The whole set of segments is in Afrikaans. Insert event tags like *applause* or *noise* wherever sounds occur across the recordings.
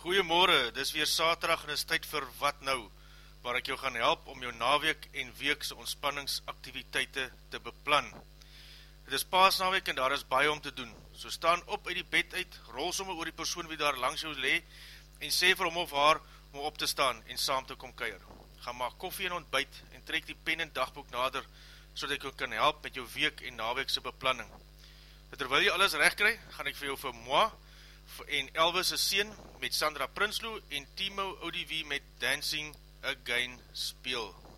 Goeiemorgen, dis weer saterdag en is tyd vir Wat Nou, waar ek jou gaan help om jou naweek en weekse ontspanningsaktiviteite te beplan. Het is paasnaweek en daar is baie om te doen, so staan op uit die bed uit, rol somme oor die persoon wie daar langs jou le, en sê vir hom of haar om op te staan en saam te kom keir. Ga maak koffie en ontbijt en trek die pen en dagboek nader, so dat ek jou kan help met jou week en naweekse beplanning. Terwyl jy alles recht krijg, gaan ek vir jou vir moi en Elvis' sien met Sandra Prinsloo en Timo ODV met Dancing Again speel.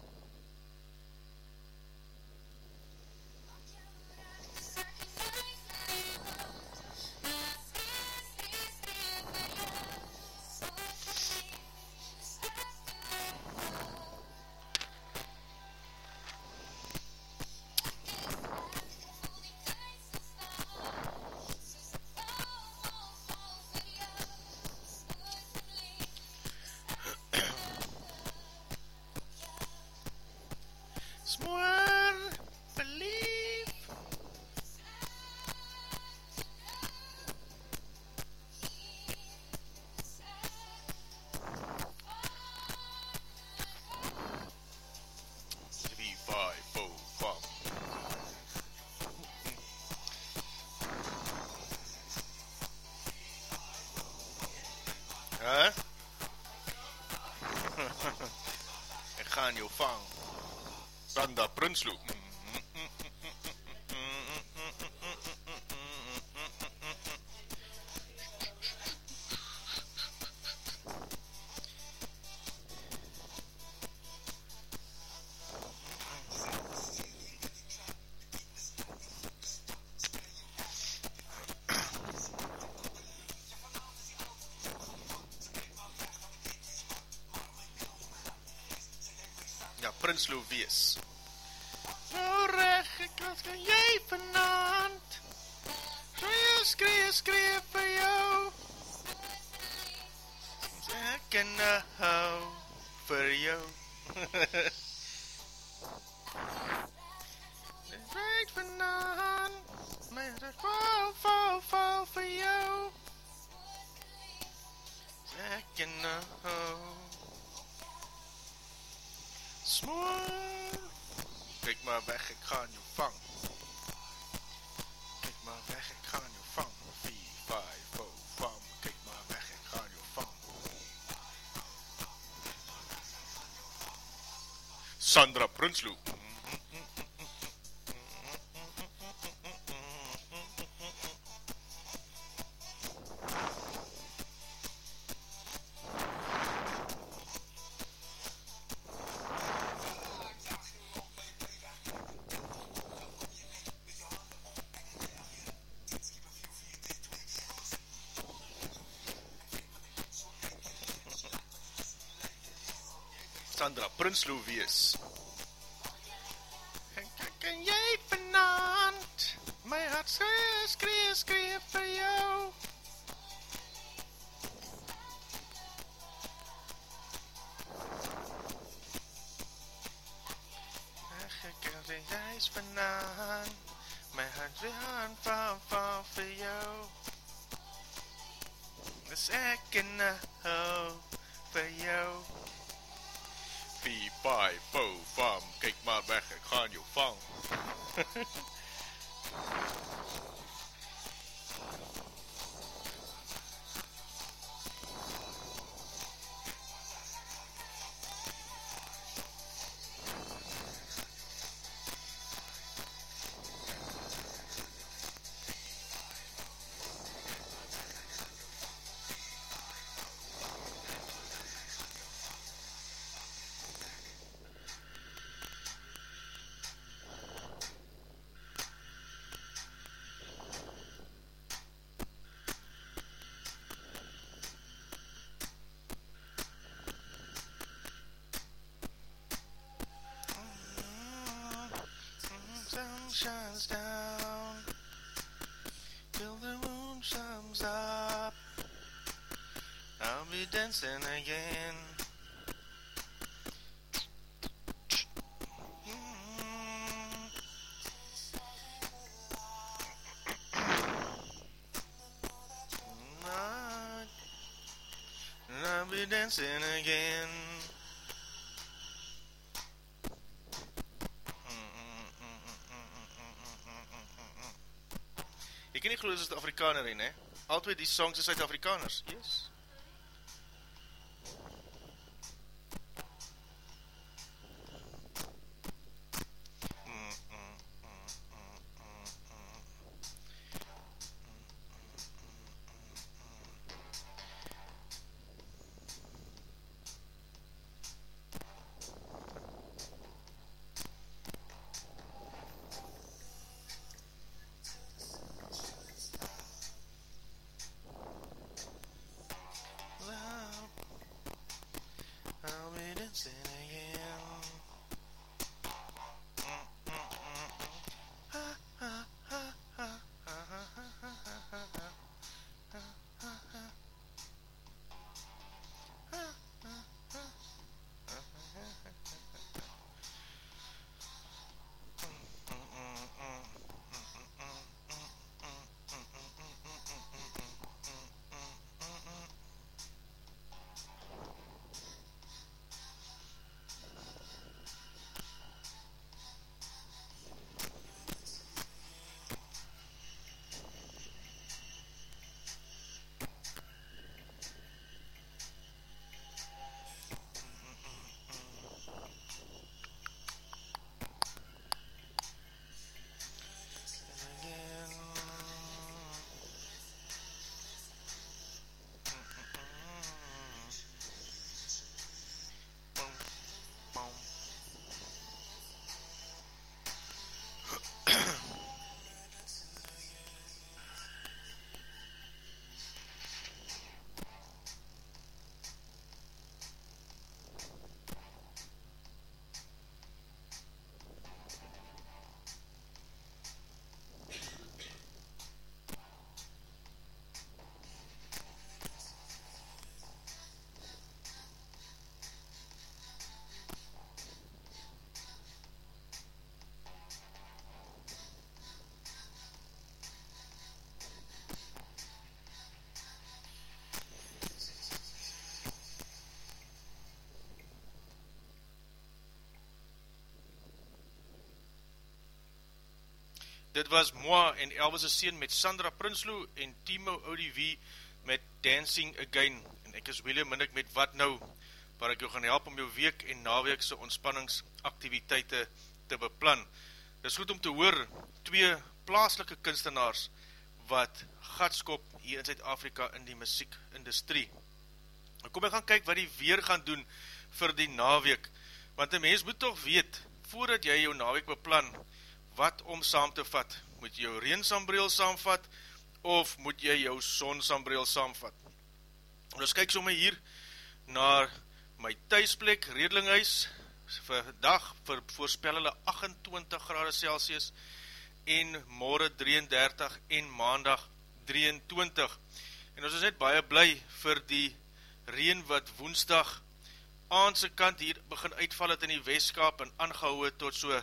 Gaan jou vang. Sanda Prinsloo. Prinsloo wees. Nou reg, ek wat kan jy vanavond? Skree, skree, skree vir jou. Ek kan hou vir jou. Dit reg vanavond, my hart val, val, val vir jou. Ek kan hou Smoor Kijk maar weg, ek gaan jou vang Kijk maar weg, ek gaan jou vang 4, 5, 4, 5 Kijk maar weg, ek gaan jou vang Sandra Prinsloo Sandra Prinsloo wees. En kan jy vanavond my hart skree, skree, vir jou? Ach, jy is vanavond my hart weer aan van, vir jou. Dis ek en maar weg, ek shines down till the moon comes up. I'll be dancing again. Ken nie glo dis 'n Afrikaner nie, hè? Altyd die songs is Suid-Afrikaners. Yes. Dit was Moa en Elvis' seen met Sandra Prinsloo en Timo Odiwie met Dancing Again. En ek is William Minnick met Wat Nou, waar ek jou gaan help om jou week en naweekse ontspanningsaktiviteite te beplan. Dit is goed om te hoor, twee plaaslike kunstenaars wat gatskop hier in Zuid-Afrika in die muziekindustrie. Kom ek gaan kyk wat die weer gaan doen vir die naweek, want die mens moet toch weet, voordat jy jou naweek beplan, wat om saam te vat? Moet jy jou reensambreel saamvat, of moet jy jou sonsambreel saamvat? Dus kyk so my hier, na my thuisplek, Redlinghuis, vir dag, vir voorspel hulle 28 grade Celsius, en morgen 33, en maandag 23, en ons is net baie bly vir die reen wat woensdag, aandse kant hier begin uitval het in die westkaap, en aangehouwe tot so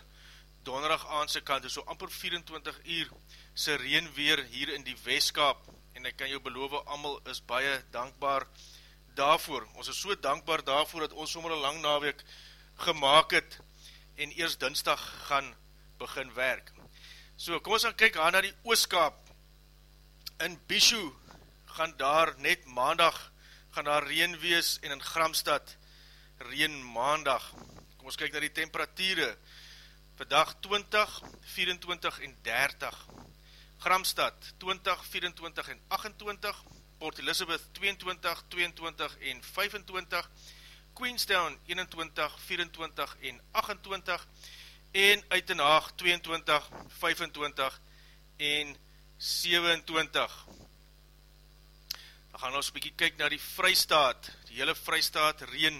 donderdag aandse kant, is so amper 24 uur sy reen weer hier in die Westkaap, en ek kan jou beloof, amal is baie dankbaar daarvoor. Ons is so dankbaar daarvoor, dat ons sommer een lang naweek gemaakt het, en eers dinsdag gaan begin werk. So, kom ons gaan kyk aan na die Ooskaap. In Bishu gaan daar net maandag, gaan daar reen wees, en in Gramstad reen maandag. Kom ons kyk na die temperatuurde, vandag 20, 24 en 30, Gramstad 20, 24 en 28, Port Elizabeth 22, 22 en 25, Queenstown 21, 24 en 28, en Uitenhaag 22, 25 en 27. Dan gaan ons bykie kyk na die vrystaat, die hele vrystaat reen,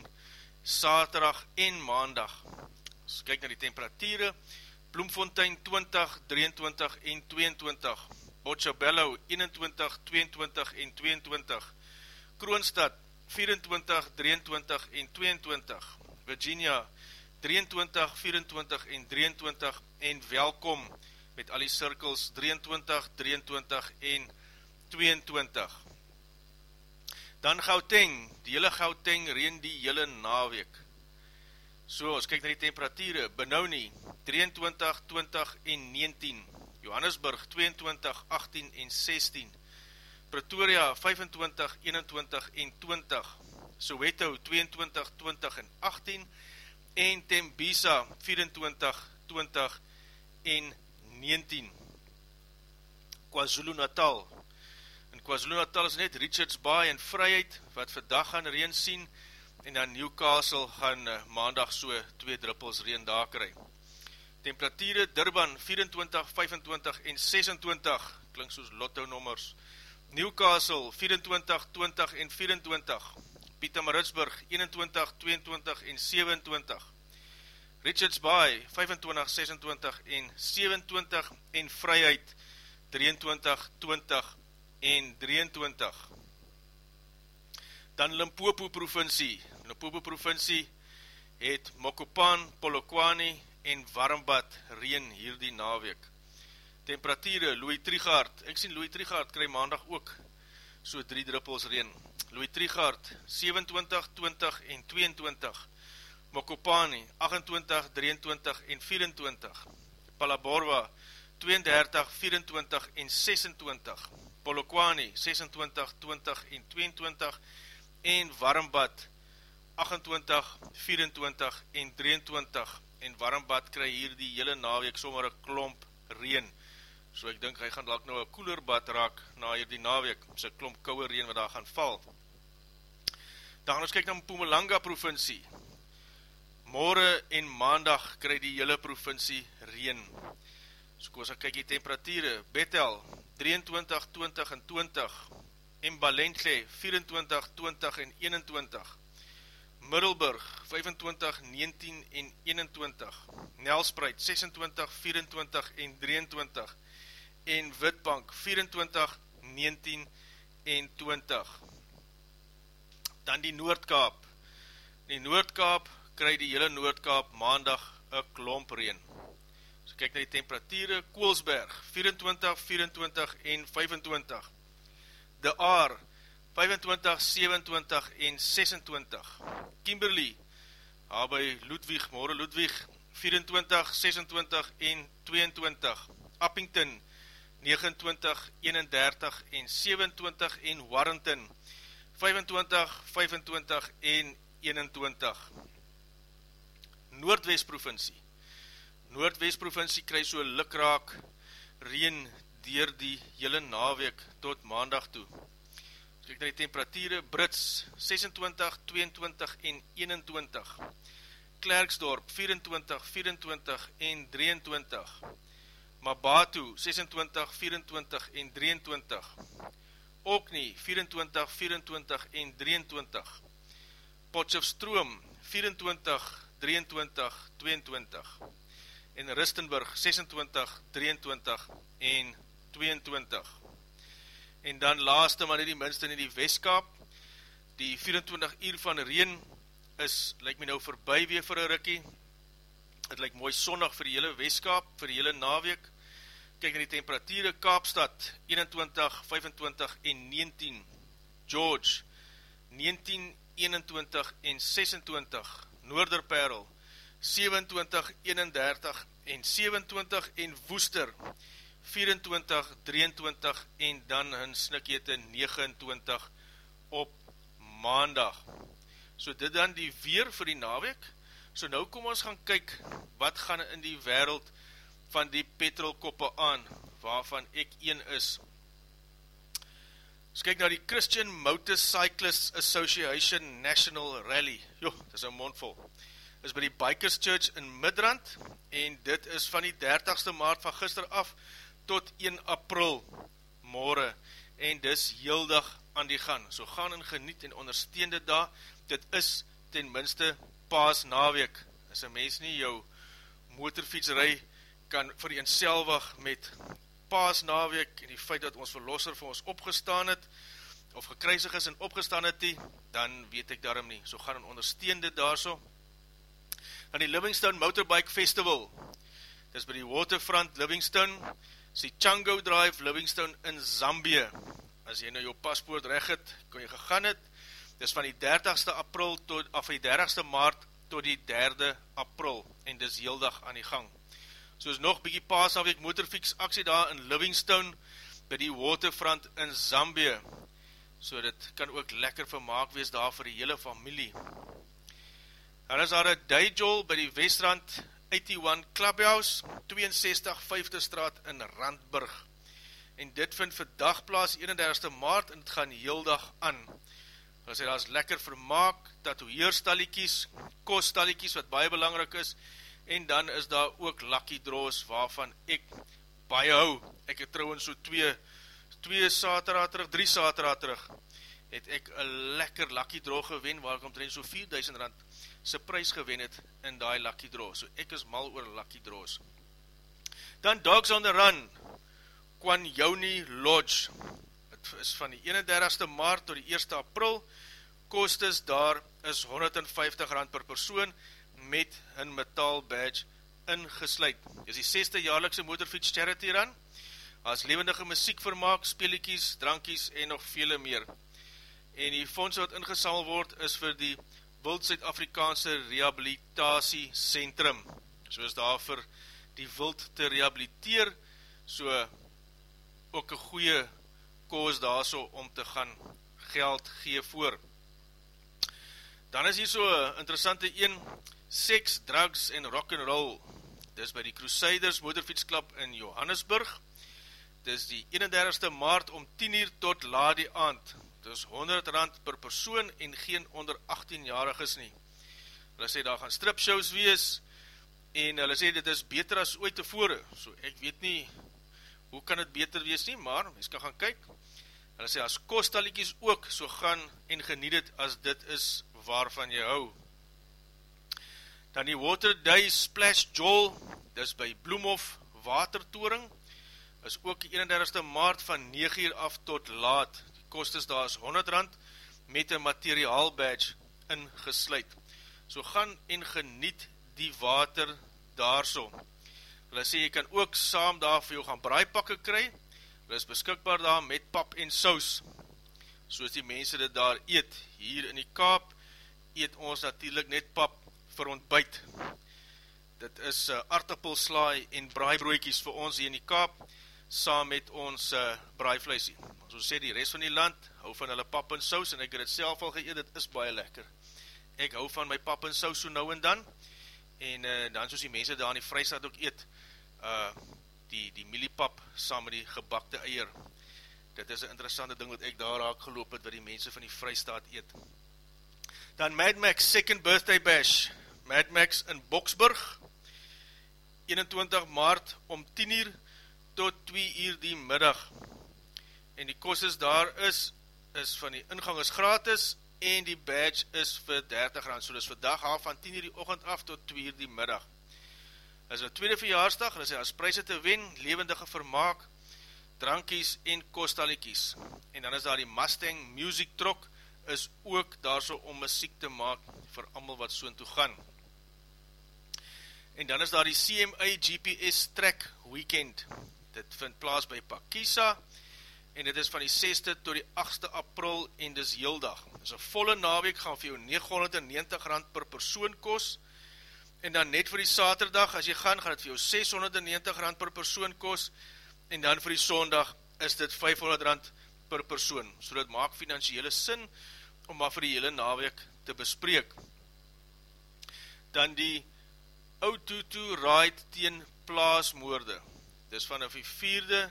saterdag en maandag, Ons kyk na die temperatuurde, Bloemfontein 20, 23 en 22, Bochabello 21, 22 en 22, Kroonstad 24, 23 en 22, Virginia 23, 24 en 23 en welkom met al die cirkels 23, 23 en 22. Dan Gauteng, die hele Gauteng reen die hele naweek. So, ons kyk na die temperatuurde, Benoni, 23, 20 en 19, Johannesburg, 22, 18 en 16, Pretoria, 25, 21 en 20, Soweto, 22, 20 en 18, en Tembisa, 24, 20 en 19. KwaZulu Natal, in KwaZulu Natal is net Richards Bay en Vryheid, wat vandag gaan reen sien, en dan Newcastle gaan uh, maandag so twee druppels reen daar kry. Temperatuurde Durban 24, 25 en 26, klink soos lotto nommers. Newcastle 24, 20 en 24, Pieter Maritsburg 21, 22 en 27, Richards Bay 25, 26 en 27 en Vryheid 23, 20 en 23. Dan Limpopo Limpopo provincie het Mokopan, Polokwane en Warmbad reen hierdie naweek. Temperatuurde, Louis Trigaard, ek sien Louis Trigaard kry maandag ook so drie druppels reen. Louis Trigaard, 27, 20 en 22. Mokopani, 28, 23 en 24. Palaborwa, 32, 24 en 26. Polokwani, 26, 20 en 22. En Warmbad, 28, 24 en 23. En Warmbad kry hier die hele naweek sommer een klomp reen. So ek dink hy gaan dalk nou een koeler bad raak na hier die naweek, sy klomp kouwe reen wat daar gaan val. Dan ons kyk na Mpumalanga provincie. Morgen en maandag kry die hele provincie reen. So kom ons kyk die temperatuurde. Bethel 23, 20 en 20. Mbalentle 24, 20 en 21. Middelburg 25, 19 en 21. Nelspreid 26, 24 en 23 en Witbank 24, 19 en 20. Dan die Noordkaap. Die Noordkaap kry die hele Noordkaap maandag een klomp reen. So kyk na die temperatuurde, Koolsberg 24, 24 en 25. De Aar 25, 27 en 26. Kimberley, haar by Ludwig, morgen Ludwig 24, 26 en 22. Uppington 29, 31 en 27 en Warrington 25, 25 en 21. Noordwest provincie Noordwest provincie kry so likraak reen dier die hele naweek tot maandag toe. Kijk na die temperatuurde, Brits 26, 22 en 21. Klerksdorp 24, 24 en 23. Mabatu 26, 24 en 23 Okni 24, 24 en 23 Potchefstroom 24, 23, 22 en Ristenburg 26, 23 en 22 en dan laaste maar nie die minste in die Westkaap die 24 uur van reen is, lyk my nou voorbij weer vir een rikkie het lyk mooi sondag vir die hele Westkaap, vir die hele naweek, kyk na die temperatuurde, Kaapstad, 21, 25 en 19, George, 19, 21 en 26, Noorderperl, 27, 31 en 27 en Woester, 24, 23 en dan hun snikkete 29 op maandag. So dit dan die weer vir die naweek, So nou kom ons gaan kyk wat gaan in die wereld van die petrolkoppe aan, waarvan ek een is. Ons kyk na die Christian Motorcyclist Association National Rally. Jo, dit is een mondvol. Dit is by die Bikers Church in Midrand en dit is van die 30ste maart van gister af tot 1 april morgen en dis heel dag aan die gaan. So gaan en geniet en ondersteende daar, dit is ten minste paas naweek, as een mens nie jou motorfietsrij kan inselwag met paas naweek en die feit dat ons verlosser vir ons opgestaan het, of gekruisig is en opgestaan het die, dan weet ek daarom nie. So gaan en ondersteun dit daar so. Dan die Livingstone Motorbike Festival, dit is by die Waterfront Livingstone, die Chango Drive Livingstone in Zambie. As jy nou jou paspoort recht het, kon jy gegaan het, dis van die 30ste april tot, af die 30ste maart tot die 3de april, en dis heel dag aan die gang. So is nog bykie paas afweek motorfiets aksie daar in Livingstone, by die waterfront in Zambie, so dit kan ook lekker vermaak wees daar vir die hele familie. Dan is daar een Dijol by die Westrand 81 Clubhouse, 62 5de straat in Randburg. En dit vind vir dagplaas 31ste maart en het gaan heel dag aan. Hulle sê, daar is lekker vermaak, tatoeheerstaliekies, kosttaliekies wat baie belangrik is, en dan is daar ook lucky draws waarvan ek baie hou. Ek het trouwens so twee, twee saterdag terug, drie saterdag terug, het ek een lekker lucky draw gewen, waar ek omtrent so 4000 rand sy prijs gewen het in die lucky draw. So ek is mal oor lucky draws. Dan Dogs on the Run, Kwanjoni Lodge, het is van die 31ste maart tot die 1ste april, kostes daar is 150 rand per persoon, met hun metaal badge ingesluid. Dit is die 6ste jaarlikse motorfiets charity run, as levendige muziek vermaak, speeliekies, drankies en nog vele meer. En die fonds wat ingesal word is vir die Wild Suid-Afrikaanse Rehabilitatie Centrum. So is daar vir die wild te rehabiliteer, so ook een goeie koos daar so om te gaan geld gee voor. Dan is hier so interessante een, Sex, Drugs en Rock'n'Roll. Dis by die Crusaders Motorfietsklap in Johannesburg. Dis die 31ste maart om 10 uur tot laat die aand. Dis 100 rand per persoon en geen onder 18-jarig is nie. Hulle sê daar gaan stripshows wees en hulle sê dit is beter as ooit tevore. So ek weet nie hoe kan dit beter wees nie, maar mens kan gaan kyk. Hulle sê as kostaliekies ook so gaan en geniet het as dit is waarvan jy hou. Dan die Water Day Splash Joel, dis by Bloemhof Watertoring, is ook die 31ste maart van 9 uur af tot laat. Kostes daar is 100 rand met een materiaal badge ingesluid. So gaan en geniet die water daar so. Hulle sê jy kan ook saam daar vir jou gaan braaipakke kry. Hulle is beskikbaar daar met pap en saus. Soos die mense dit daar eet. Hier in die kaap eet ons natuurlijk net pap vir ontbijt. Dit is uh, aardappelslaai en braaibroekies vir ons hier in die kaap, saam met ons uh, braaivleisie. So sê die rest van die land, hou van hulle pap en saus, en ek het het self al geëet, dit is baie lekker. Ek hou van my pap en saus so nou en dan, en uh, dan soos die mense daar in die vrystaat ook eet, uh, die, die miliepap saam met die gebakte eier. Dit is een interessante ding wat ek daar raak geloop het, wat die mense van die vrystaat eet. Dan Mad Max Second Birthday Bash, Mad Max in Boksburg, 21 maart om 10 uur tot 2 uur die middag. En die kostes daar is, is van die ingang is gratis en die badge is vir 30 rand, so dis vir dag af van 10 uur die ochend af tot 2 uur die middag. Is een tweede verjaarsdag, en is as prijse te wen, levendige vermaak, drankies en kostaliekies. En dan is daar die Mustang Music Truck, is ook daar so om muziek te maak vir amal wat so toe gaan. En dan is daar die CMA GPS Track Weekend. Dit vind plaas by Pakisa en dit is van die 6ste tot die 8ste april en dis heel dag. Dis een volle naweek gaan vir jou 990 rand per persoon kos en dan net vir die saterdag as jy gaan, gaan dit vir jou 690 rand per persoon kos en dan vir die sondag is dit 500 rand per persoon. So dit maak financiële sin om maar vir die hele naweek te bespreek. Dan die Oututu ride teen plaasmoorde. Dis vanaf die vierde,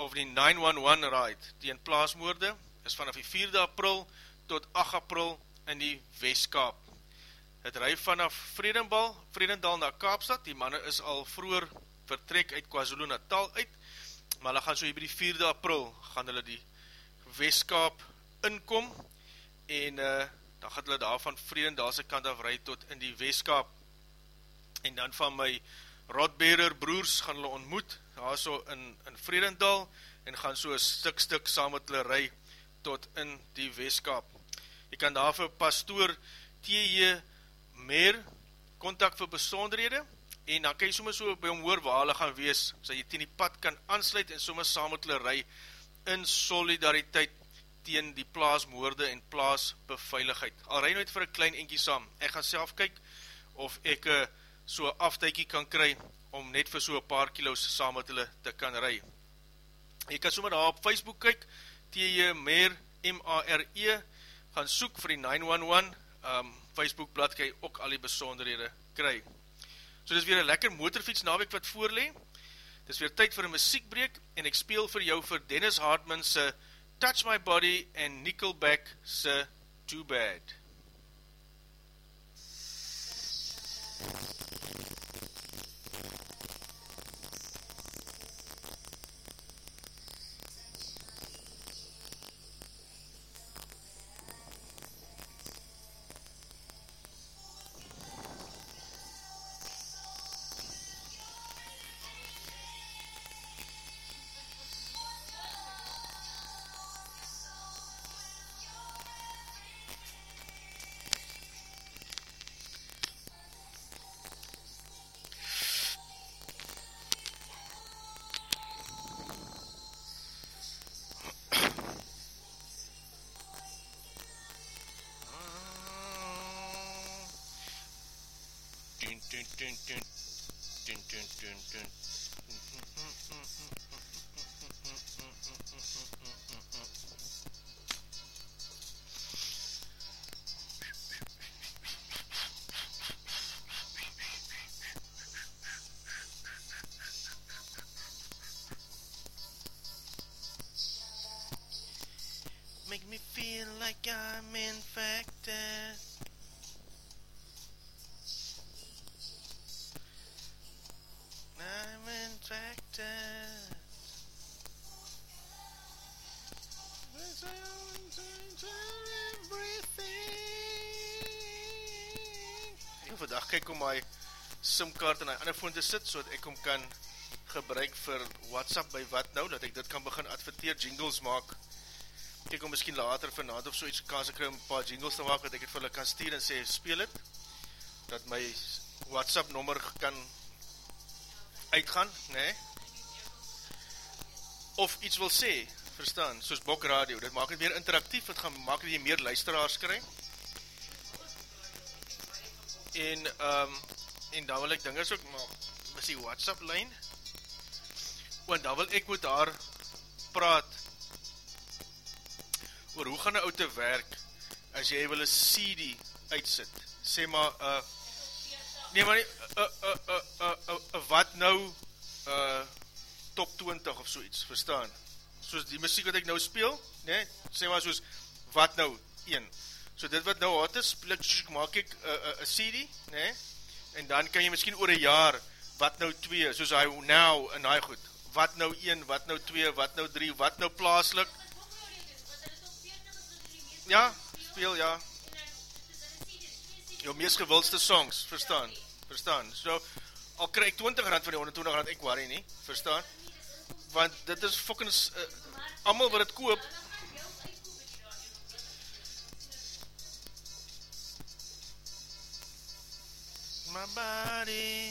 of die 911 ride teen plaasmoorde, is vanaf die vierde april tot 8 april in die Westkaap. Het rij vanaf Vredendal, Vredendal na Kaapstad, die manne is al vroeger vertrek uit KwaZulu Natal uit, maar hulle gaan so hier by die vierde april, gaan hulle die Westkaap inkom, en uh, dan gaan hulle daar van Vredendalse kant af rij tot in die Westkaap, en dan van my Rodberer broers gaan hulle ontmoet, daar so in, in Vredendal, en gaan so een stuk stuk saam met hulle rij tot in die Westkaap. Jy kan daar vir pastoor T.J. Meer contact vir besonderhede, en dan kan jy soms so by hom hoor waar hulle gaan wees, so jy teen die pad kan aansluit en soms saam met hulle rij in solidariteit teen die plaasmoorde en plaasbeveiligheid. Al rij nooit vir een klein enkie saam. Ek gaan self kyk of ek uh, so aftuikie kan kry om net vir so paar kilo's saam met hulle te kan rij. Jy kan sommer daar op Facebook kyk, T.J. Meer, M-A-R-E, gaan soek vir die 911, um, Facebook blad kan jy ook al die besonderhede kry. So dit is weer een lekker motorfiets nawek wat voorlee, dit is weer tyd vir een muziekbreek, en ek speel vir jou vir Dennis Hartman se Touch My Body en Nickelback se Too Bad. dun, dun, Make me feel like I'm infected simkaart in my ander phone te sit, so dat ek om kan gebruik vir WhatsApp by wat nou, dat ek dit kan begin adverteer, jingles maak, kyk om miskien later vanavond of so iets kans ek om paar jingles te maak, dat ek het vir hulle kan stuur en sê, speel het, dat my WhatsApp nommer kan uitgaan, nee, of iets wil sê, verstaan, soos Bok Radio, dit maak het meer interactief, het gaan maak dat jy meer luisteraars krijg, en um, en dan wil ek dinges ook maak, mis die WhatsApp lijn, want dan wil ek met haar praat oor hoe gaan die auto werk as jy wil een CD uitsit, sê maar, uh, nee maar nie, uh, uh, uh, uh, uh, uh, wat nou uh, top 20 of so iets, verstaan, soos die muziek wat ek nou speel, nee, sê maar soos, wat nou, 1, So dit wat nou hot is, maak ek een uh, uh, CD, nee? En dan kan jy miskien oor een jaar, wat nou 2, soos hy nou en hy goed, wat nou 1, wat nou 2, wat nou 3, wat nou plaaslik? Ja, speel, ja. Jou meest gewildste songs, verstaan, verstaan. So, al krijg ek 20 rand van die 120 rand, ek worry nie, verstaan? Want dit is fokkens, uh, allemaal wat het koop, body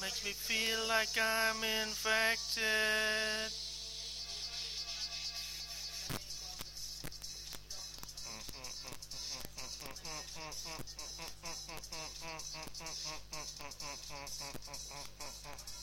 makes me feel like I'm infected. of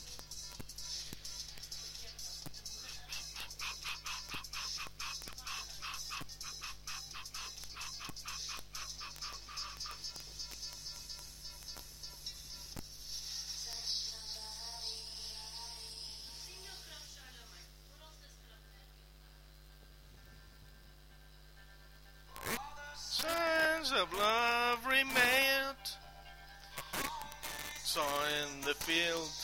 in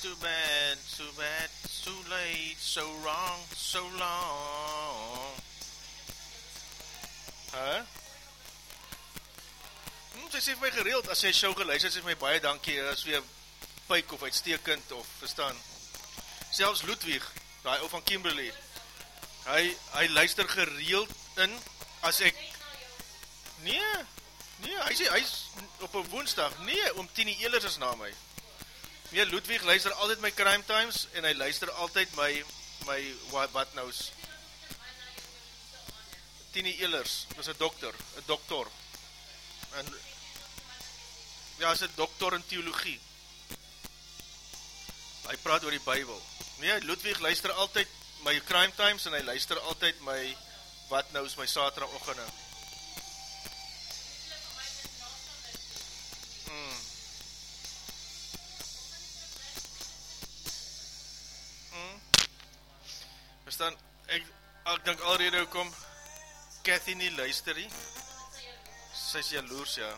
too bad, so bad, so late, so wrong, so long. Huh? Hm, sy sê vir my gereeld, as sy show geluister, sy sê vir my baie dankie, as weer pyk of uitstekend, of verstaan. Selfs Ludwig, die ou van Kimberley, hy, hy luister gereeld in, as ek, nee, nee, hy sê, hy is op een woensdag, nee, om Tini Ehlers is na my. Nee, Ludwig luister altyd my Crime Times, en hy luister altyd my, my, wat, nou is, Tini Ehlers, is een dokter, een dokter, en, ja, is een dokter in theologie, hy praat oor die bybel, nee, Ludwig luister altyd my Crime Times, en hy luister altyd my, wat nou is my saterdag Cathy nie luister nie, sy is jaloers, ja,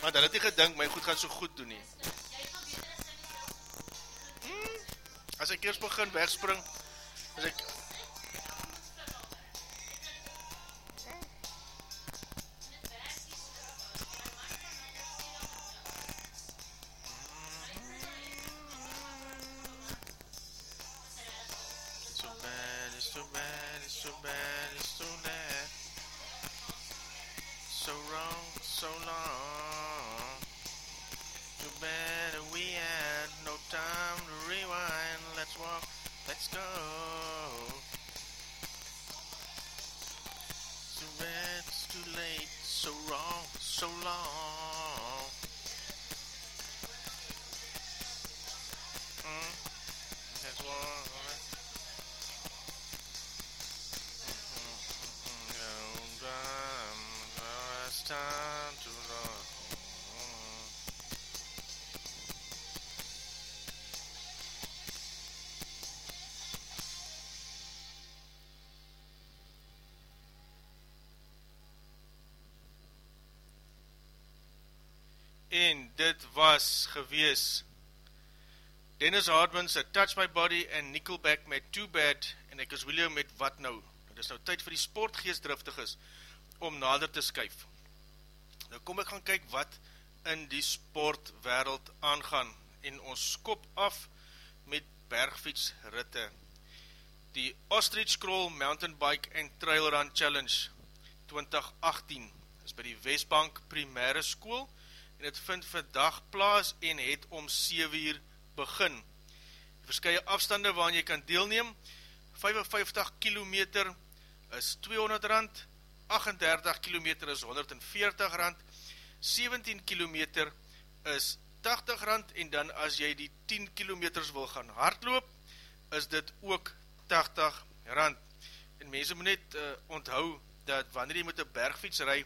maar dat het nie gedink, my goed gaan so goed doen nie, hmm, as ek eerst begin wegspring, as ek, dit was gewees Dennis Hardman se Touch My Body en Nickelback met Too Bad en ek is William met Wat Nou. Dit is nou tyd vir die sportgeestdriftig is om nader te skuif. Nou kom ek gaan kyk wat in die sportwereld aangaan en ons skop af met bergfietsritte. Die Ostrich Crawl Mountain Bike and Trail Run Challenge 2018 is by die Westbank Primaire School en het vind vandag plaas en het om 7 uur begin. Verskye afstande waarin jy kan deelneem, 55 km is 200 rand, 38 km is 140 rand, 17 km is 80 rand en dan as jy die 10 km wil gaan hardloop, is dit ook 80 rand. En mense moet net uh, onthou dat wanneer jy met een bergfiets rij,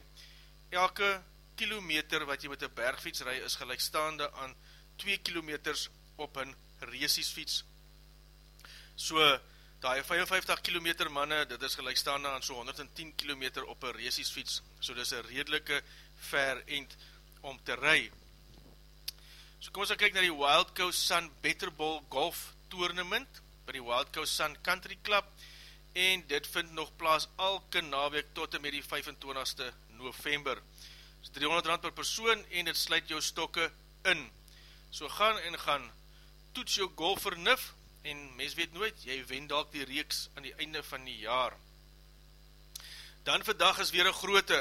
elke kilometer wat jy met een bergfiets rij is gelijkstaande aan 2 kilometers op een resiesfiets. So, die 55 kilometer manne, dit is gelijkstaande aan so 110 kilometer op een resiesfiets. So, dit is een redelike ver eind om te rij. So, kom ons dan kyk na die Wild Coast Sun Better Ball Golf Tournament by die Wild Coast Sun Country Club en dit vind nog plaas elke naweek tot en met die 25ste november is 300 rand per persoon en dit sluit jou stokke in. So gaan en gaan, toets jou golfer nif, en mens weet nooit, jy wend dalk die reeks aan die einde van die jaar. Dan vandag is weer een grote,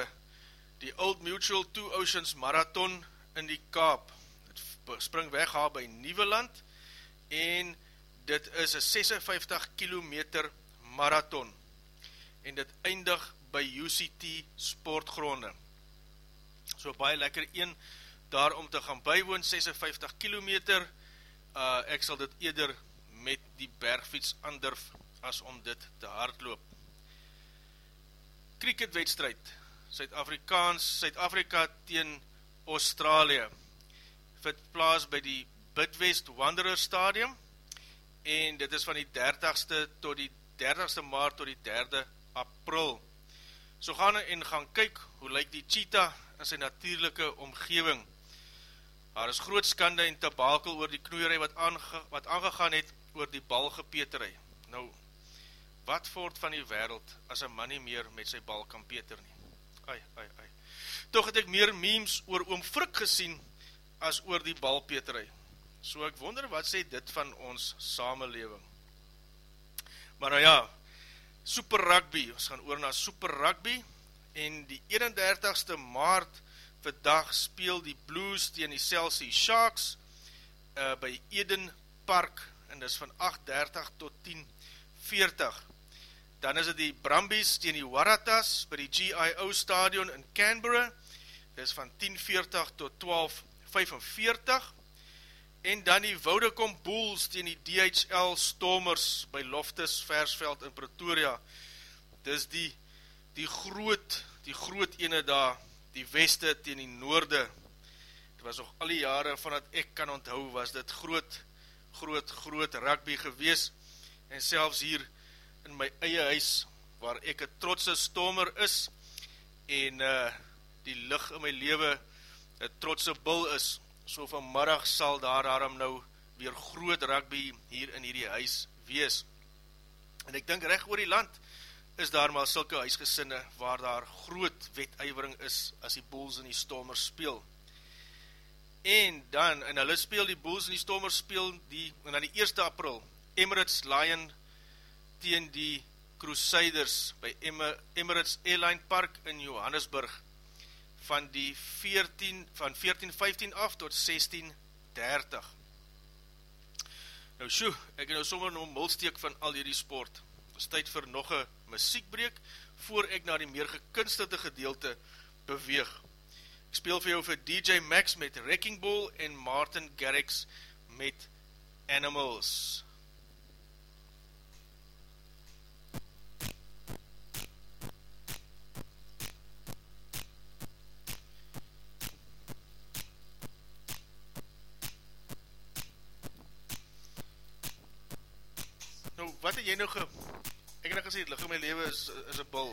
die Old Mutual Two Oceans Marathon in die Kaap. Het spring weg haar by Nieuweland, en dit is een 56 kilometer marathon, en dit eindig by UCT sportgronde so baie lekker een daar om te gaan bywoon, 56 kilometer, uh, ek sal dit eerder met die bergfiets andurf as om dit te hardloop. Cricketwedstrijd, Suid-Afrikaans, Suid-Afrika teen Australië, vind plaas by die Bidwest Wanderer Stadium, en dit is van die 30ste tot die 30ste maart tot die 3de april. So gaan en gaan kyk, hoe lyk die cheetah in sy natuurlijke omgeving. Daar is groot skande en tabakel oor die knoeierij wat, aange, wat aangegaan het oor die balgepeterij. Nou, wat voort van die wereld as een man nie meer met sy bal kan peter nie? Ai, ai, ai. Toch het ek meer memes oor oom Frik gesien as oor die balpeterij. So ek wonder wat sê dit van ons samenleving. Maar nou ja, Super Rugby, ons gaan oor na Super Rugby en die 31ste maart vandag speel die Blues tegen die Chelsea Sharks uh, by Eden Park en dis van 8.30 tot 10.40 dan is het die Brumbies tegen die Waratahs by die GIO stadion in Canberra. Dis van 10.40 tot 12.45 en dan die Woudekom Bulls tegen die DHL Stormers by Loftus Versveld in Pretoria. Dis die, die groot, die groot ene daar, die weste tegen die noorde. Dit was nog al die jare van dat ek kan onthou, was dit groot, groot, groot rugby gewees. En selfs hier in my eie huis, waar ek een trotse stormer is, en uh, die licht in my leven, een trotse bul is, so vanmiddag sal daar daarom nou weer groot rugby hier in hierdie huis wees. En ek dink recht oor die land is daar maar sylke huisgesinne waar daar groot wetuivering is as die Bulls en die Stormers speel. En dan, en hulle speel die Bulls en die Stormers speel die, en dan die 1 april, Emirates Lion teen die Crusaders by Emirates Airline Park in Johannesburg van die 14, van 14.15 af tot 16.30. Nou sjoe, ek het nou sommer nou mulsteek van al hierdie sport. Het is tyd vir nog een muziekbreek, voor ek na die meer gekunstelde gedeelte beweeg. Ek speel vir jou vir DJ Max met Wrecking Ball en Martin Garrix met Animals. Wat het jy nou ge... Ek het nou gesê, lig in my leven is, is een bul.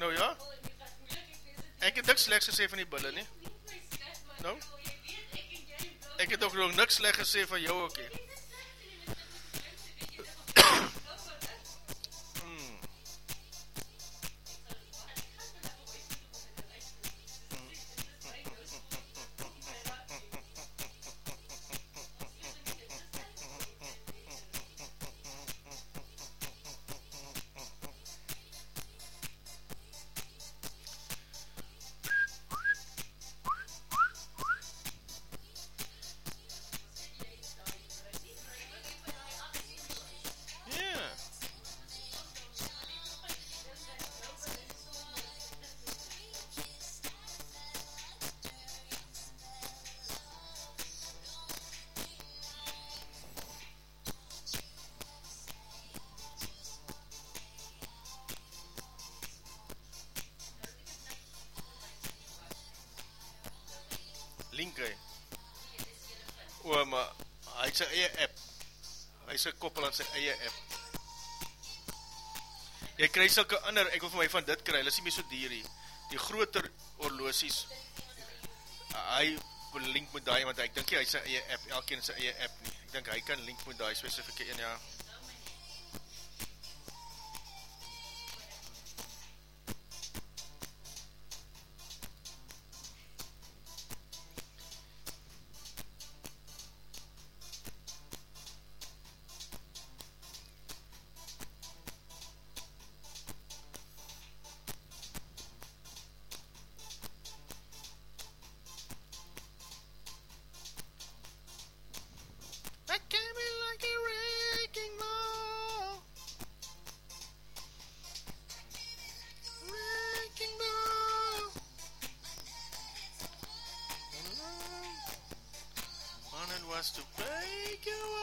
Nou ja? Ek het niks slechts gesê van die bulle, nie? Nou? Ek het ook nog niks slechts gesê van jou, oké. Okay. Eie app. Hy is sy koppel aan sy eie app. Jy kry sylke ander, ek wil vir my van dit kry, hulle is nie meer so dierie. Die groter oorloosies, hy link met die, want ek dink hy het sy eie app, elkeen sy eie app nie. Ek dink hy kan link met die specifieke een, ja. Thank you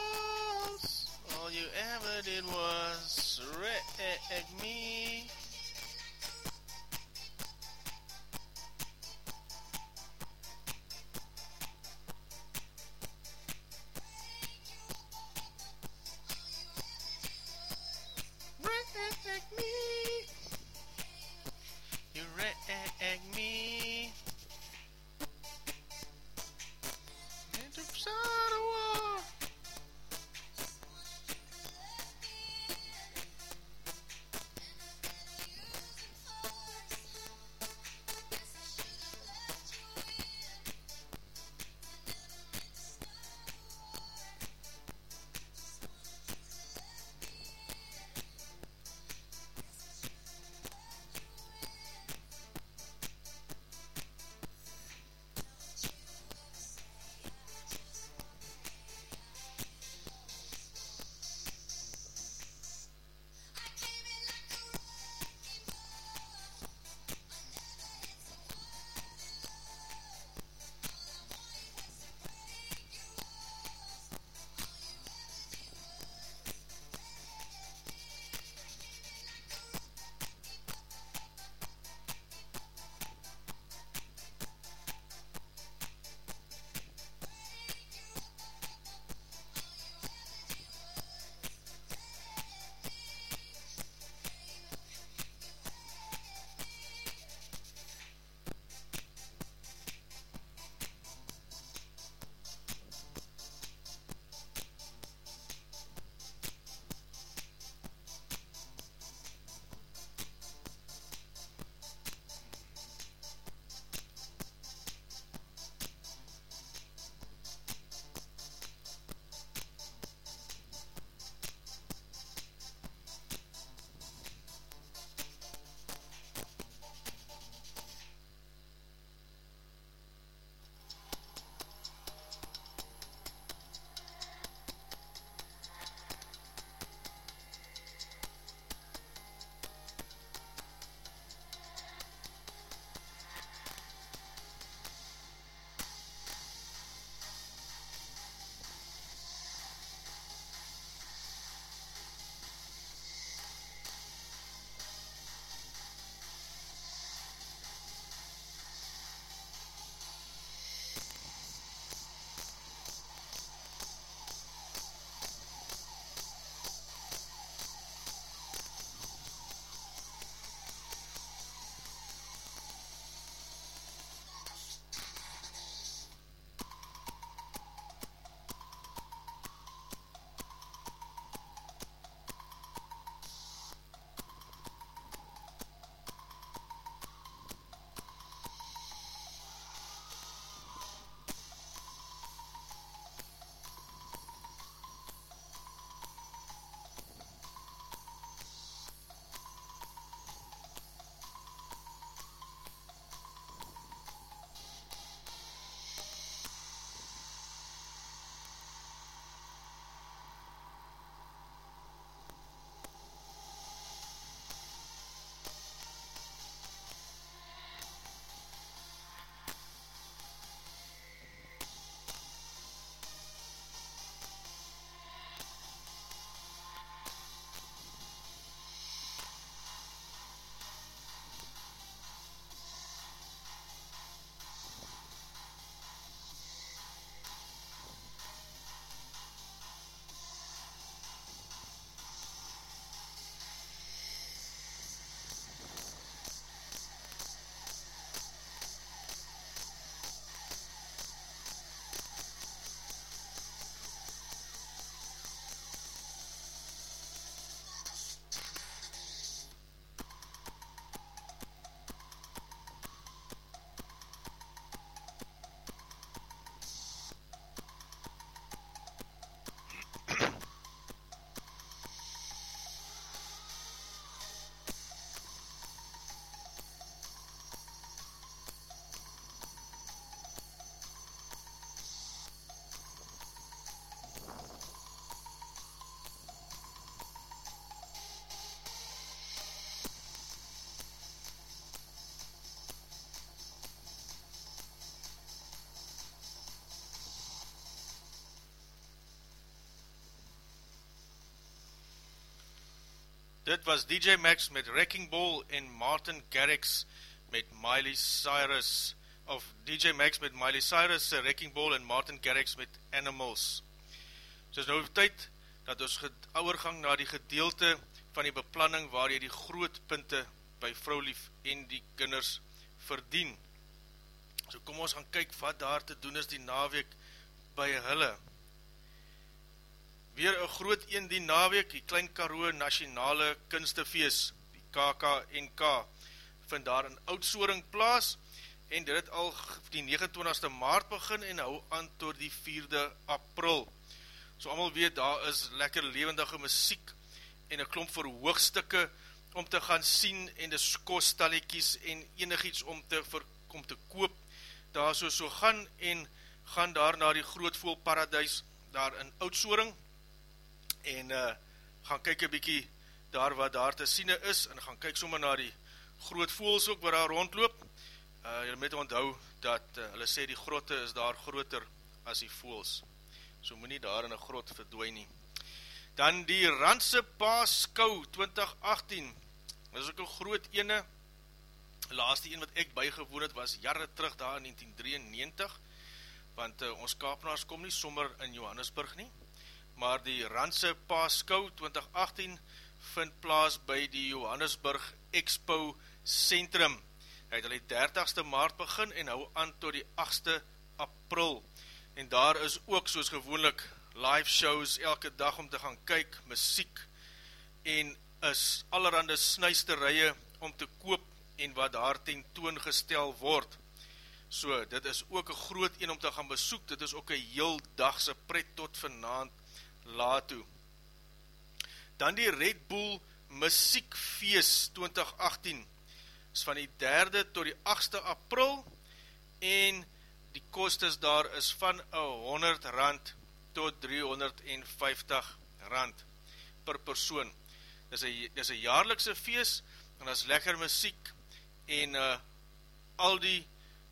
Dit was DJ Max met Wrecking Ball en Martin Garrix met Miley Cyrus of DJ Max met Miley Cyrus Wrecking Ball en Martin Garrix met Animals. So is nou tyd dat ons ouwergang na die gedeelte van die beplanning waar jy die groot punte by vrouwlief en die kinders verdien. So kom ons gaan kyk wat daar te doen is die naweek by hulle. Weer een groot een die naweek, die Klein Karoo Nationale Kunstefeest, die KKNK, vind daar in Oudsoring plaas, en dit het al die 29ste maart begin en hou aan tot die 4de april. So allemaal weet, daar is lekker levendige muziek en een klomp verhoogstukke om te gaan sien en die skostaliekies en enig iets om te, ver, om te koop. Daar so so gaan en gaan daar na die grootvoel paradijs daar in Oudsoring, en uh, gaan kyk een bykie daar wat daar te siene is, en gaan kyk sommer na die groot voels ook waar daar rondloop, uh, jy moet onthou dat uh, hulle sê die grotte is daar groter as die voels, so moet nie daar in een grot verdwijn nie. Dan die Randse Paaskou 2018, dit is ook een groot ene, laatste een wat ek bijgewoon het was jare terug daar in 1993, want uh, ons kapenaars kom nie sommer in Johannesburg nie, maar die Randse Paaskou 2018 vind plaas by die Johannesburg Expo Centrum. Hy het al die 30ste maart begin en hou aan tot die 8ste april. En daar is ook soos gewoonlik live shows elke dag om te gaan kyk, muziek en is allerhande snuisterije om te koop en wat daar ten toon gestel word. So, dit is ook een groot een om te gaan besoek, dit is ook een heel dagse pret tot vanavond laat toe. Dan die Red Bull Muziekfeest 2018 is van die 3de tot die 8ste april en die kostes daar is van 100 rand tot 350 rand per persoon. Dit is een jaarlikse feest en dit is lekker muziek en uh, al die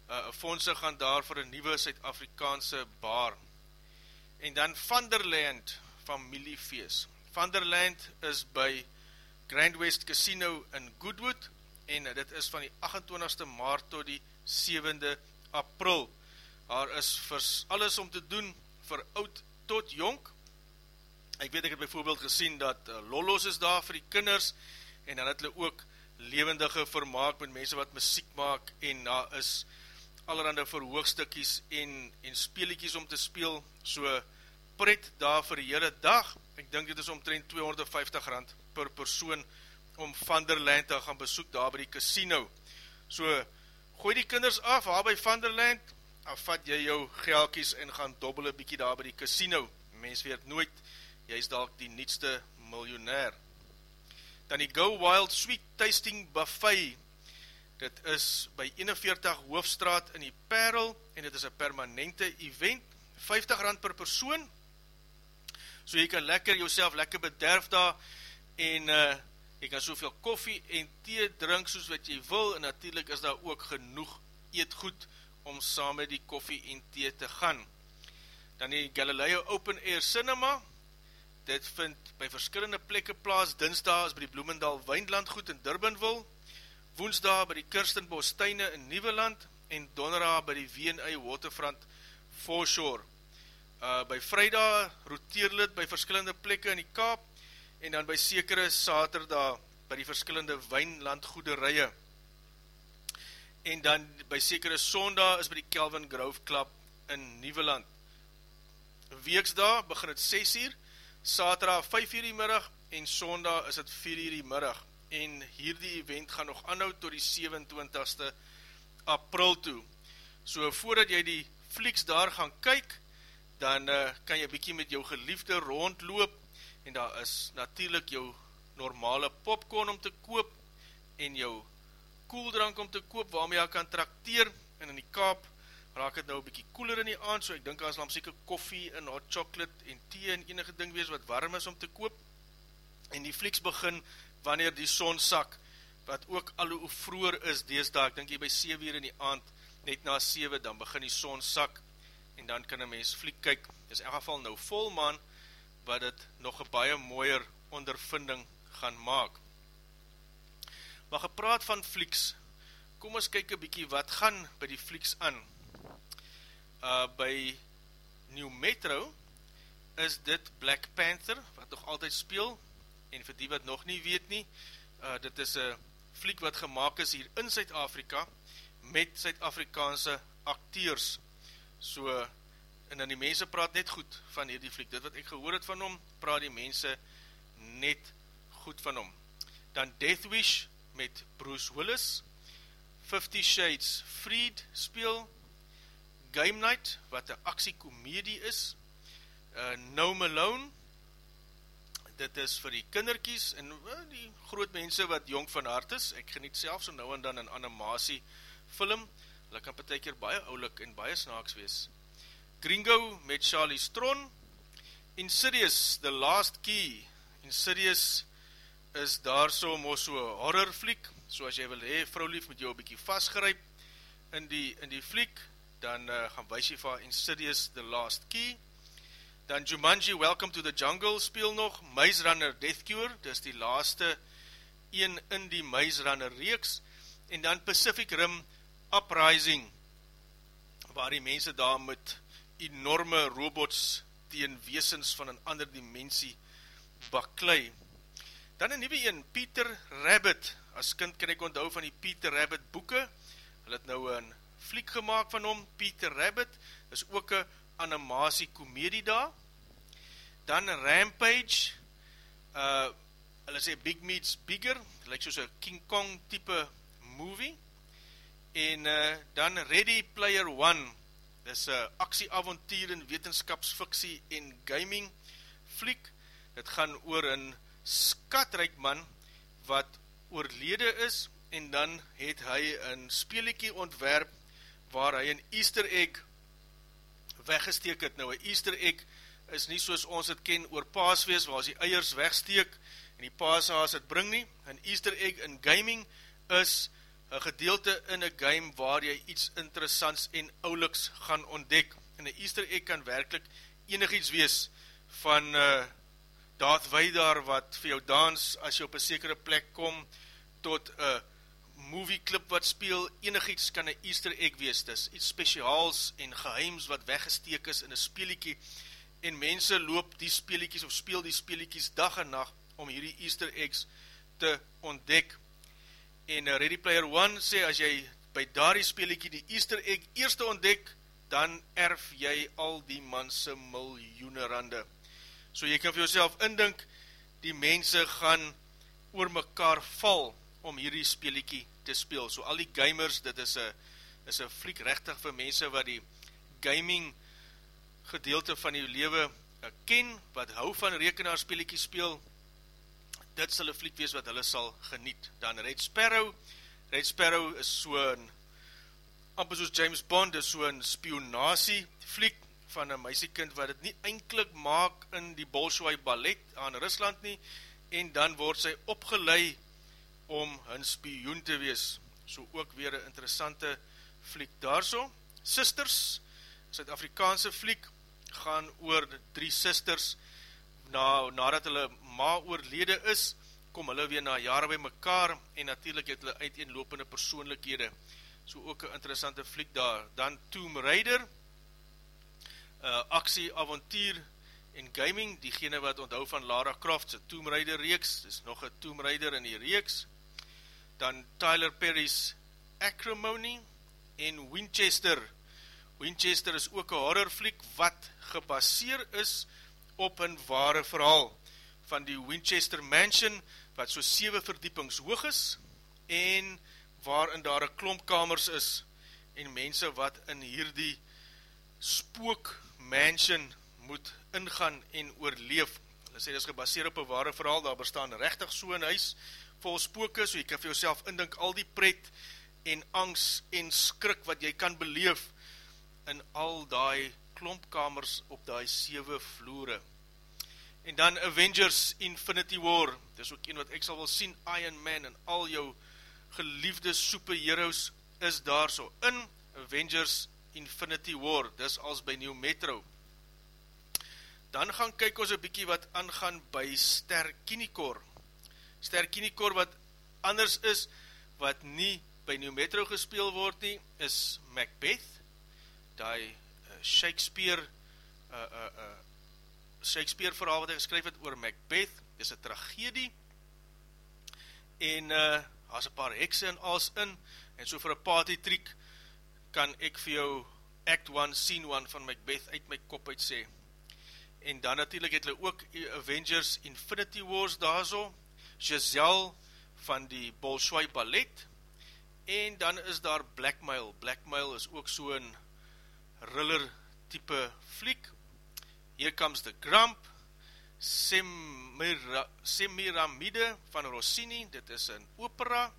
uh, fondse gaan daar vir een nieuwe Suid-Afrikaanse bar. En dan Vanderland familiefeest. Vanderland is by Grand West Casino in Goodwood en dit is van die 28ste maart tot die 7de april. Daar is vir alles om te doen vir oud tot jonk. Ek weet ek het bijvoorbeeld gesien dat uh, Lollos is daar vir die kinders en dan het hulle ook levendige vermaak met mense wat muziek maak en daar is allerhande verhoogstukkies en, en speeliekies om te speel, so pret daar vir die hele dag, ek dink dit is omtrent 250 rand per persoon om Vanderland te gaan besoek daar by die casino. So, gooi die kinders af, waar by Vanderland, en vat jy jou geelkies en gaan dobbel een bykie daar by die casino. Mens weet nooit, jy is daar die nietste miljonair. Dan die Go Wild Sweet Tasting Buffet, dit is by 41 Hoofstraat in die Perl, en dit is een permanente event, 50 rand per persoon, so jy kan lekker jouself lekker bederf daar, en uh, jy kan soveel koffie en thee drink soos wat jy wil, en natuurlijk is daar ook genoeg eet goed, om saam met die koffie en thee te gaan. Dan die Galileo Open Air Cinema, dit vind by verskillende plekke plaas, dinsdag is by die Bloemendal Wijnlandgoed in Durbanville, woensdag by die Kirstenbostuine in Nieuweland, en donderdag by die W&A Waterfront Foreshore uh, by vrijdag roteer dit by verskillende plekke in die Kaap en dan by sekere saterdag by die verskillende wijnlandgoederije en dan by sekere sondag is by die Kelvin Grove Club in Nieuweland. Weeksdag begin het 6 uur saterdag 5 uur die middag en sondag is het 4 uur die middag. En hierdie event gaan nog anhoud tot die 27ste april toe. So voordat jy die flieks daar gaan kyk dan uh, kan jy bykie met jou geliefde rondloop, en daar is natuurlijk jou normale popcorn om te koop, en jou koeldrank om te koop, waarmee jy kan trakteer, en in die kaap raak het nou bykie koeler in die aand, so ek dink as lam seker koffie en hot chocolate en thee en enige ding wees wat warm is om te koop, en die flieks begin wanneer die son sak, wat ook al hoe vroer is deesdaag, ek dink jy by 7 uur in die aand, net na 7, dan begin die son sak, en dan kan een mens fliek kyk, is in geval nou vol man, wat het nog een baie mooier ondervinding gaan maak. Maar gepraat van flieks, kom ons kyk een bykie wat gaan by die flieks aan. Uh, by New Metro is dit Black Panther, wat nog altyd speel, en vir die wat nog nie weet nie, uh, dit is een fliek wat gemaakt is hier in Suid-Afrika, met Suid-Afrikaanse acteurs, so, en dan die mense praat net goed van hierdie fliek, dit wat ek gehoor het van hom, praat die mense net goed van hom. Dan Death Wish met Bruce Willis, Fifty Shades Freed speel, Game Night, wat een actiekomedie is, uh, No Malone, dit is vir die kinderkies, en uh, die groot mense wat jong van hart is, ek geniet self so nou en dan een animatie film, hulle kan per keer baie oulik en baie snaaks wees. Gringo met Charlie Stron, Insidious, The Last Key, Insidious is daar so mos so horror fliek, so as jy wil hee, vrou lief met jou een bykie vastgeryp in die, in die fliek, dan uh, gaan wees jy van Insidious The Last Key, dan Jumanji Welcome to the Jungle speel nog, Maze Runner Death Cure, dis die laaste een in die Maze Runner reeks, en dan Pacific Rim Uprising, waar die mense daar met enorme robots teen weesens van een ander dimensie baklei. Dan een nieuwe een, Peter Rabbit, as kind kan ek onthou van die Peter Rabbit boeken, hy het nou een fliek gemaakt van hom, Peter Rabbit, is ook een animatie komedie daar, dan Rampage, uh, hulle sê Big Meets Bigger, lyk soos een King Kong type movie, en uh, dan Ready Player One, dis een actieavontuur en wetenskapsfiksie en gaming fliek, het gaan oor een skatryk man, wat oorlede is, en dan het hy een speeliekie ontwerp, waar hy een easter egg weggesteek het. Nou, een easter egg is nie soos ons het ken oor paaswees, waar die eiers wegsteek, en die paashaas het bring nie. Een easter egg in gaming is een gedeelte in een game waar jy iets interessants en ouliks gaan ontdek. En een easter egg kan werkelijk enig iets wees van uh, Darth Vader wat vir jou dans as jy op een sekere plek kom, tot een movie clip wat speel, enig iets kan een easter egg wees, dis iets speciaals en geheims wat weggesteek is in een speeliekie, en mense loop die speeliekies of speel die speeliekies dag en nacht om hierdie easter eggs te ontdek. En uh, Ready Player One sê, as jy by daar die speeliekie die easter egg eerste ontdek, dan erf jy al die manse miljoene rande. So jy kan vir jouself indink, die mense gaan oor mekaar val om hierdie speeliekie te speel. So al die gamers, dit is een is een fliek rechtig vir mense wat die gaming gedeelte van die lewe eh, ken, wat hou van rekenaarspeeliekie speel, dit sal een fliek wees wat hulle sal geniet. Dan Red Sparrow, Red Sparrow is so'n, amper soos James Bond, is so'n spionasie fliek van een meisiekind wat het nie eindelijk maak in die Bolshoi ballet aan Rusland nie, en dan word sy opgeleid om hun spioen te wees. So ook weer een interessante fliek daar so. Sisters, Suid-Afrikaanse fliek, gaan oor drie sisters, na, nadat hulle ma oorlede is, kom hulle weer na jare by mekaar, en natuurlijk het hulle uiteenlopende persoonlikhede. So ook een interessante fliek daar. Dan Tomb Raider, uh, actie, avontuur en gaming, diegene wat onthou van Lara Croft, sy Tomb Raider reeks, is nog een Tomb Raider in die reeks, dan Tyler Perry's Acrimony en Winchester. Winchester is ook een horrorfliek wat gebaseer is op een ware verhaal van die Winchester Mansion wat so 7 verdiepings hoog is en waarin daar een klompkamers is en mense wat in hierdie spook mansion moet ingaan en oorleef. Hulle sê, dit is gebaseer op een ware verhaal, daar bestaan rechtig so een huis, vol spooke, so jy kan vir jouself indink al die pret en angst en skrik wat jy kan beleef in al die klompkamers op die 7 vloere. En dan Avengers Infinity War, dis ook een wat ek sal wil sien, Iron Man en al jou geliefde superheroes is daar so in Avengers Infinity War, dis als by New Metro. Dan gaan kyk ons een bykie wat aangaan by Ster Kinikor. Sterkinikor wat anders is wat nie by New Metro gespeel word nie, is Macbeth, die Shakespeare uh, uh, uh, Shakespeare verhaal wat hy geskryf het oor Macbeth, is een tragedie, en uh, as een paar hekse en als in, en so vir een party trick, kan ek vir jou act 1, scene 1 van Macbeth uit my kop uit sê. En dan natuurlijk het hulle ook Avengers Infinity Wars daar so, Giselle van die Bolshoi Ballet, en dan is daar Blackmail. Blackmail is ook so een riller type fliek. Here comes the Grump, Semira, Semiramide van Rossini, dit is een opera,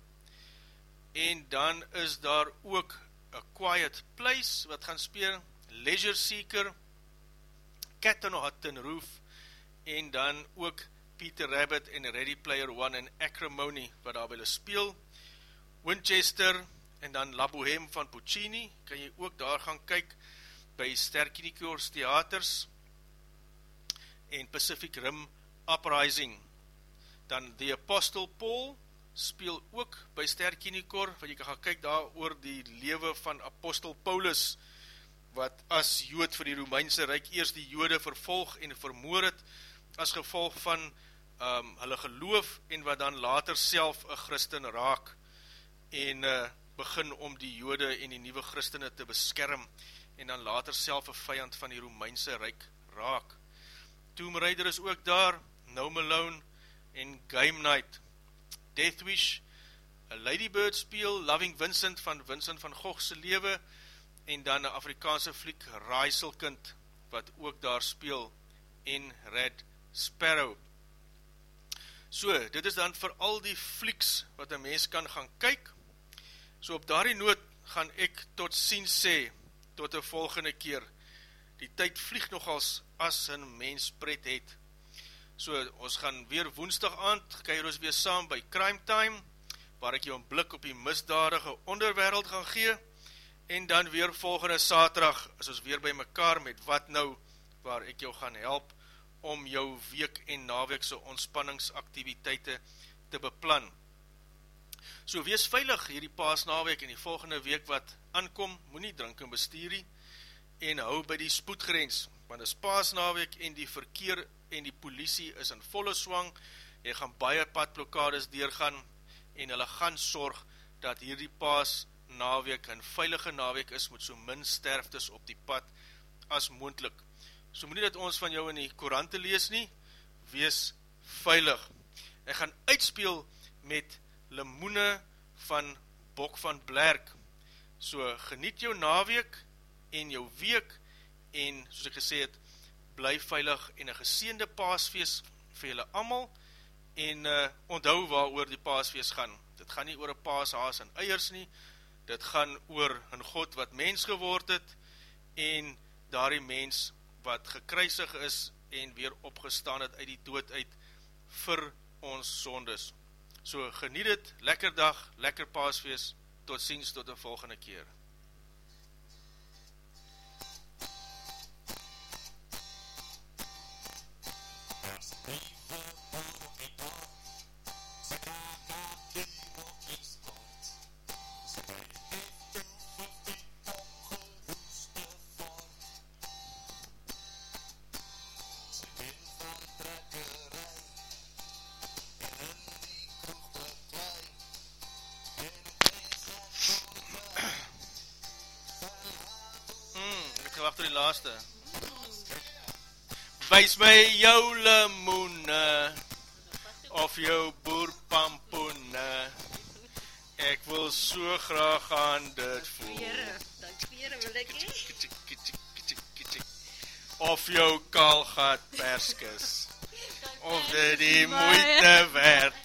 en dan is daar ook A Quiet Place, wat gaan speel, Leisure Seeker, Cat on a Hutton Roof, en dan ook Peter Rabbit en Ready Player One en Acrimony, wat daar wil speel, Winchester, en dan La Boheme van Puccini, kan jy ook daar gaan kyk, by Sterkinikors Theaters, en Pacific Rim Uprising, dan The Apostle Paul, speel ook by Sterkinikor, wat jy kan gaan kyk daar oor die lewe van Apostel Paulus, wat as jood vir die Romeinse Rijk eerst die jode vervolg en vermoor het, as gevolg van um, hulle geloof, en wat dan later self een christen raak, en uh, begin om die jode en die nieuwe christene te beskerm, en dan later self een vijand van die Romeinse Rijk raak. Tomb Raider is ook daar, No Malone en Game Night, Deathwish, a Ladybird speel, Loving Vincent van Vincent van Goghse lewe, en dan een Afrikaanse fliek, Raaiselkind, wat ook daar speel, en Red Sparrow. So, dit is dan vir al die flieks, wat een mens kan gaan kyk, so op daarie noot, gaan ek tot sien sê, tot die volgende keer, die tyd vlieg nogals, as een mens pret het, So, ons gaan weer woensdag aand, keir ons weer saam by Crime Time, waar ek jou een blik op die misdadige onderwereld gaan gee, en dan weer volgende saterdag, is ons weer by mekaar met wat nou, waar ek jou gaan help, om jou week en naweekse ontspanningsaktiviteite te beplan. So, wees veilig hierdie paasnaweek en die volgende week wat aankom, moet nie drink en bestuurie, en hou by die spoedgrens, want is paasnaweek en die verkeer en die politie is in volle swang, jy gaan baie padblokkades deurgaan, en hulle gaan sorg, dat hierdie paas naweek, een veilige naweek is, met so min sterftes op die pad, as moendlik. So moet nie dat ons van jou in die korante lees nie, wees veilig. Ek gaan uitspeel met limoene van Bok van Blerk. So geniet jou naweek en jou week en soos ek gesê het, bly veilig en een geseende paasfeest vir julle amal en uh, onthou waar oor die paasfeest gaan. Dit gaan nie oor een paashaas en eiers nie, dit gaan oor een God wat mens geword het en daar die mens wat gekruisig is en weer opgestaan het uit die dood uit vir ons sondes. So geniet het, lekker dag, lekker paasfeest, tot ziens tot die volgende keer. My jou limoene of jou boerpampoene. Ek wil so graag aan dit voel. Of jou kaalgat perskis. *laughs* Of dit die moeite werd